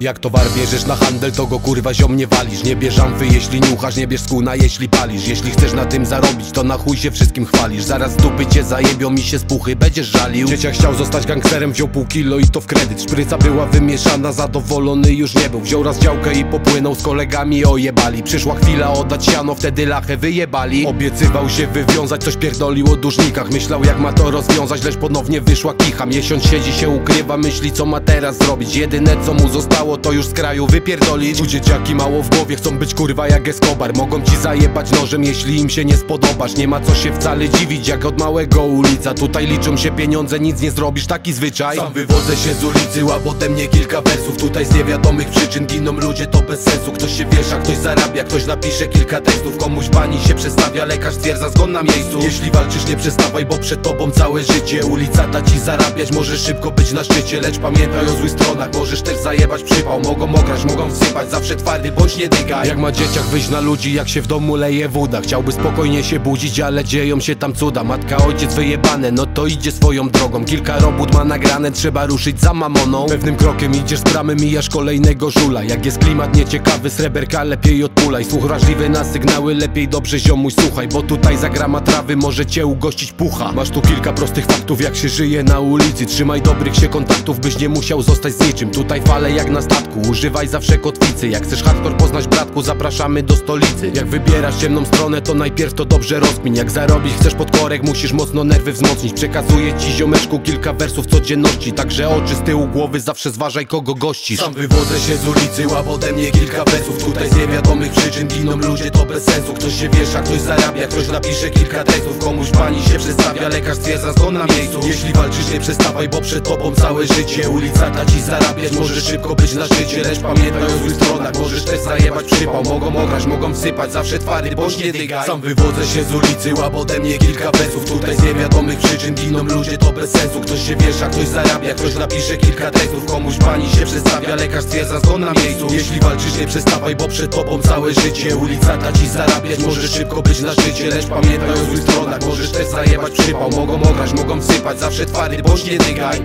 Jak towar bierzesz na handel, to go kurwa ziom nie walisz. Nie bierz amfy, jeśli niuchasz, nie bierz skuna, jeśli palisz. Jeśli chcesz na tym zarobić, to na chuj się wszystkim chwalisz. Zaraz dupy cię zajebią mi się z puchy, będziesz żalił. Dzieciak chciał zostać gangsterem, wziął pół kilo i to w kredyt. Szpryca była wymieszana, zadowolony już nie był. Wziął raz działkę i popłynął z kolegami ojebali. Przyszła chwila oddać siano, wtedy lachę wyjebali. Obiecywał się wywiązać, coś pierdolił o dłużnikach. Myślał jak ma to rozwiązać, lecz ponownie wyszła kicha. Miesiąc siedzi się ukrywa, myśli co ma teraz zrobić. Jedyne co mu zostało to już z kraju wypierdolić. Tu dzieciaki mało w głowie chcą być kurwa jak Escobar. Mogą ci zajebać nożem jeśli im się nie spodobasz. Nie ma co się wcale dziwić jak od małego ulica. Tutaj liczą się pieniądze, nic nie zrobisz, taki zwyczaj. Sam wywodzę się z ulicy, łap ode mnie kilka wersów. Tutaj z niewiadomych przyczyn giną ludzie, to bez sensu. Ktoś się wiesza, ktoś zarabia, ktoś napisze kilka tekstów. Komuś pani się przedstawia, lekarz stwierdza zgon na miejscu. Jeśli walczysz nie przestawaj, bo przed tobą całe życie. Ulica da ci zarabiać, możesz szybko być na szczycie Lecz pamiętaj o złych stronach, możesz też zajebać przypał Mogą ograć, mogą wsypać, zawsze twardy bądź nie dygaj Jak ma dzieciak wyjść na ludzi, jak się w domu leje woda? Chciałby spokojnie się budzić, ale dzieją się tam cuda. Matka, ojciec wyjebane, no to idzie swoją drogą. Kilka robót ma nagrane, trzeba ruszyć za mamoną. Pewnym krokiem idziesz z bramy, mijasz kolejnego żula. Jak jest klimat nieciekawy, sreberka lepiej odpulaj. Słuch wrażliwy na sygnały, lepiej dobrze ziomuj słuchaj Bo tutaj za grama trawy może cię ugościć pucha. Masz tu kilka prostych faktów, jak się żyje na ulicy. Trzymaj dobrych się kontaktów, byś nie musiał zostać z niczym. Tutaj fale jak na statku, używaj zawsze kotwicy. Jak chcesz hardcore poznać bratku, zapraszamy do stolicy. Jak wybierasz ciemną stronę, to najpierw to dobrze rozkmin. Jak zarobić chcesz pod korek, musisz mocno nerwy wzmocnić. Przekazuję ci ziomeczku kilka wersów codzienności. Także oczy z tyłu głowy zawsze zważaj kogo gościsz. Sam wywodzę się z ulicy, łap ode mnie kilka wersów. Tutaj z niewiadomych przyczyn giną ludzie, to bez sensu. Ktoś się wiesza, ktoś zarabia, ktoś napisze kilka tekstów Komuś pani się przedstawia, lekarz stwierdza zgon na miejscu. Jeśli walczysz nie przestawaj, bo przed tobą całe życie. Ulica da ci zarabiać, możesz szybko być na szczycie Lecz pamiętaj o złych stronach, możesz też zajebać przypał. Mogą ograć, mogą wsypać, zawsze twardy, bądź nie dygaj Sam wywodzę się z ulicy, łap ode mnie kilka wersów Tutaj z niewiadomych przyczyn giną ludzie, to bez sensu. Ktoś się wiesza, ktoś zarabia, ktoś napisze kilka tekstów Komuś pani się przedstawia, lekarz stwierdza zgon na miejscu. Jeśli walczysz nie przestawaj, bo przed tobą całe życie. Ulica da ci zarabiać, możesz szybko być na szczycie Lecz pamiętaj o złych stronach, możesz też zajebać przypał. Mogą ograć, mogą wsypać, zawsze twardy, bądź nie dygaj